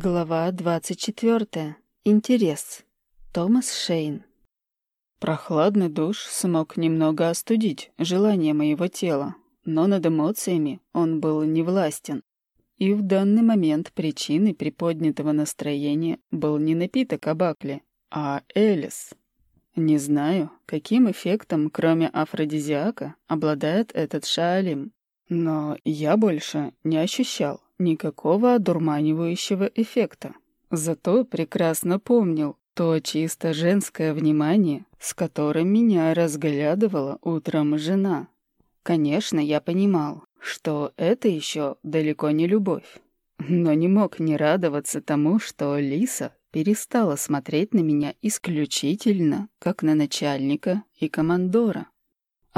Глава 24. Интерес. Томас Шейн. Прохладный душ смог немного остудить желание моего тела, но над эмоциями он был невластен. И в данный момент причиной приподнятого настроения был не напиток Абакли, а Элис. Не знаю, каким эффектом, кроме афродизиака, обладает этот шаалим, но я больше не ощущал никакого одурманивающего эффекта. Зато прекрасно помнил то чисто женское внимание, с которым меня разглядывала утром жена. Конечно, я понимал, что это еще далеко не любовь, но не мог не радоваться тому, что Лиса перестала смотреть на меня исключительно как на начальника и командора.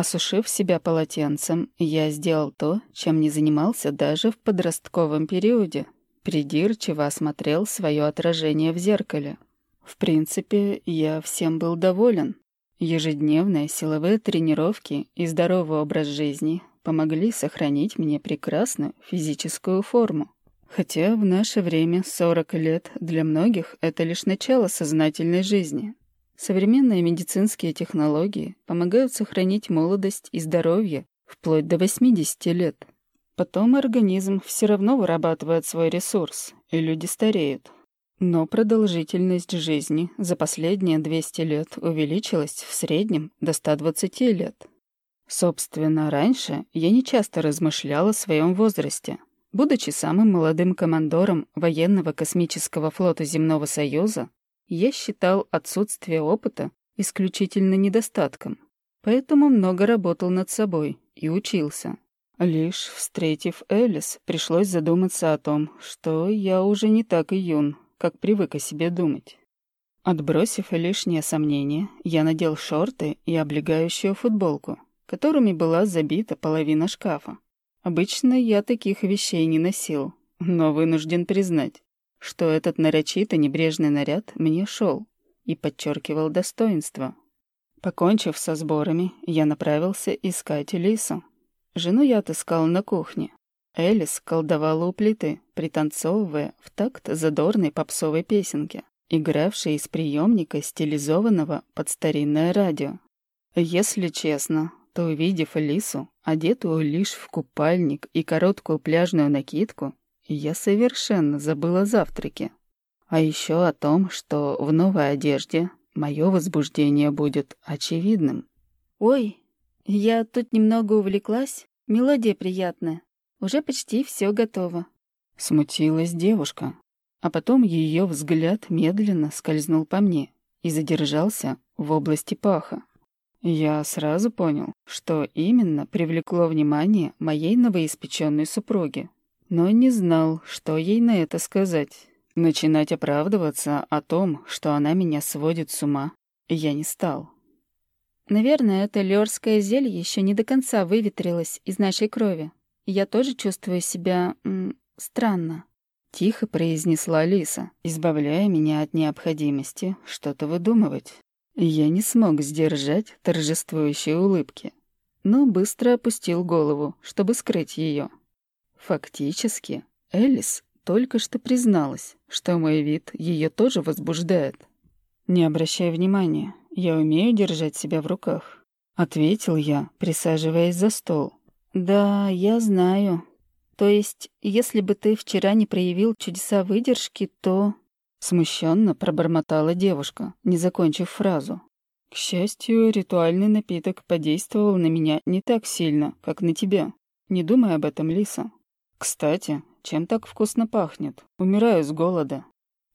Осушив себя полотенцем, я сделал то, чем не занимался даже в подростковом периоде. Придирчиво осмотрел свое отражение в зеркале. В принципе, я всем был доволен. Ежедневные силовые тренировки и здоровый образ жизни помогли сохранить мне прекрасную физическую форму. Хотя в наше время 40 лет для многих — это лишь начало сознательной жизни. Современные медицинские технологии помогают сохранить молодость и здоровье вплоть до 80 лет. Потом организм все равно вырабатывает свой ресурс, и люди стареют. Но продолжительность жизни за последние 200 лет увеличилась в среднем до 120 лет. Собственно, раньше я не часто размышляла о своем возрасте. Будучи самым молодым командором военного космического флота Земного Союза, я считал отсутствие опыта исключительно недостатком, поэтому много работал над собой и учился. Лишь встретив Элис, пришлось задуматься о том, что я уже не так и юн, как привык о себе думать. Отбросив лишние сомнения, я надел шорты и облегающую футболку, которыми была забита половина шкафа. Обычно я таких вещей не носил, но вынужден признать, что этот нарочито небрежный наряд мне шел и подчеркивал достоинство. Покончив со сборами, я направился искать Лису. Жену я отыскал на кухне. Элис колдовала у плиты, пританцовывая в такт задорной попсовой песенки, игравшей из приемника, стилизованного под старинное радио. Если честно, то, увидев Лису, одетую лишь в купальник и короткую пляжную накидку, я совершенно забыла о завтраке. А еще о том, что в новой одежде мое возбуждение будет очевидным. «Ой, я тут немного увлеклась. Мелодия приятная. Уже почти все готово». Смутилась девушка, а потом ее взгляд медленно скользнул по мне и задержался в области паха. Я сразу понял, что именно привлекло внимание моей новоиспеченной супруги но не знал, что ей на это сказать. Начинать оправдываться о том, что она меня сводит с ума, я не стал. Наверное, это лёрское зелье еще не до конца выветрилось из нашей крови. Я тоже чувствую себя... Странно. Тихо произнесла Лиса, избавляя меня от необходимости что-то выдумывать. Я не смог сдержать торжествующие улыбки, но быстро опустил голову, чтобы скрыть ее. Фактически, Элис только что призналась, что мой вид ее тоже возбуждает. «Не обращай внимания, я умею держать себя в руках», — ответил я, присаживаясь за стол. «Да, я знаю. То есть, если бы ты вчера не проявил чудеса выдержки, то...» Смущенно пробормотала девушка, не закончив фразу. К счастью, ритуальный напиток подействовал на меня не так сильно, как на тебя. Не думай об этом, Лиса. «Кстати, чем так вкусно пахнет? Умираю с голода».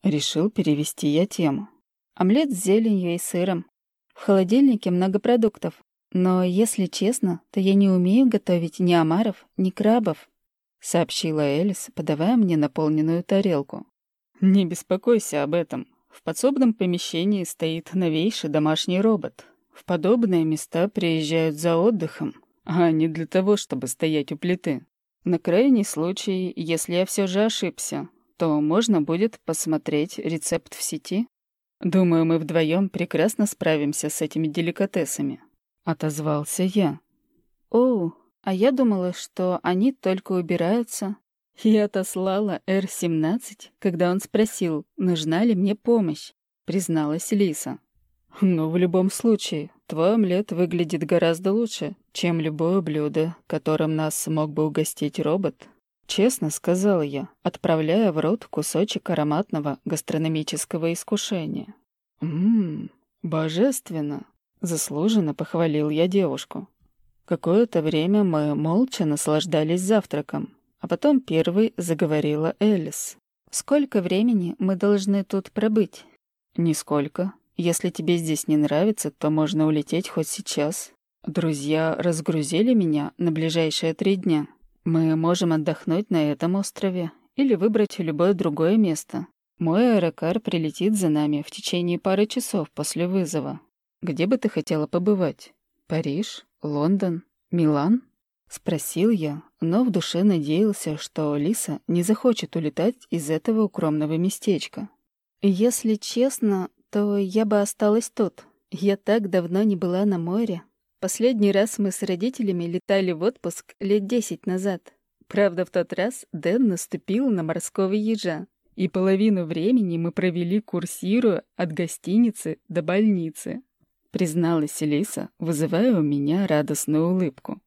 Решил перевести я тему. Омлет с зеленью и сыром. В холодильнике много продуктов. Но, если честно, то я не умею готовить ни омаров, ни крабов», — сообщила Элис, подавая мне наполненную тарелку. «Не беспокойся об этом. В подсобном помещении стоит новейший домашний робот. В подобные места приезжают за отдыхом, а не для того, чтобы стоять у плиты. На крайний случай, если я все же ошибся, то можно будет посмотреть рецепт в сети. Думаю, мы вдвоем прекрасно справимся с этими деликатесами. Отозвался я. О, а я думала, что они только убираются. и отослала Р-17, когда он спросил, нужна ли мне помощь, призналась Лиса. Но в любом случае, твой омлет выглядит гораздо лучше, чем любое блюдо, которым нас смог бы угостить робот. Честно сказала я, отправляя в рот кусочек ароматного гастрономического искушения. «Ммм, божественно!» — заслуженно похвалил я девушку. Какое-то время мы молча наслаждались завтраком, а потом первой заговорила Элис. «Сколько времени мы должны тут пробыть?» «Нисколько. Если тебе здесь не нравится, то можно улететь хоть сейчас. Друзья разгрузили меня на ближайшие три дня. Мы можем отдохнуть на этом острове или выбрать любое другое место. Мой аэрокар прилетит за нами в течение пары часов после вызова. Где бы ты хотела побывать? Париж? Лондон? Милан? Спросил я, но в душе надеялся, что Лиса не захочет улетать из этого укромного местечка. Если честно, то я бы осталась тут. Я так давно не была на море. Последний раз мы с родителями летали в отпуск лет десять назад. Правда, в тот раз Дэн наступил на морского ежа, и половину времени мы провели курсируя от гостиницы до больницы. Призналась Элиса, вызывая у меня радостную улыбку.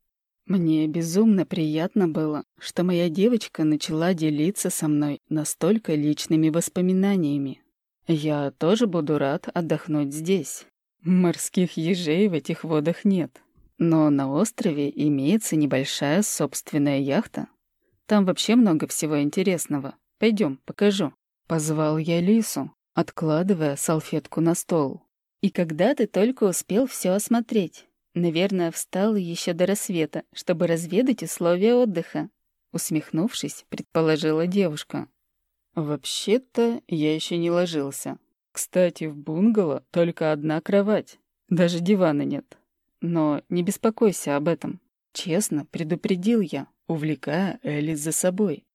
Мне безумно приятно было, что моя девочка начала делиться со мной настолько личными воспоминаниями. Я тоже буду рад отдохнуть здесь. Морских ежей в этих водах нет. Но на острове имеется небольшая собственная яхта. Там вообще много всего интересного. Пойдем, покажу. Позвал я Лису, откладывая салфетку на стол. И когда ты только успел все осмотреть? Наверное, встал еще до рассвета, чтобы разведать условия отдыха. Усмехнувшись, предположила девушка. Вообще-то я еще не ложился. Кстати, в бунгало только одна кровать. Даже дивана нет. Но не беспокойся об этом. Честно, предупредил я, увлекая Элис за собой.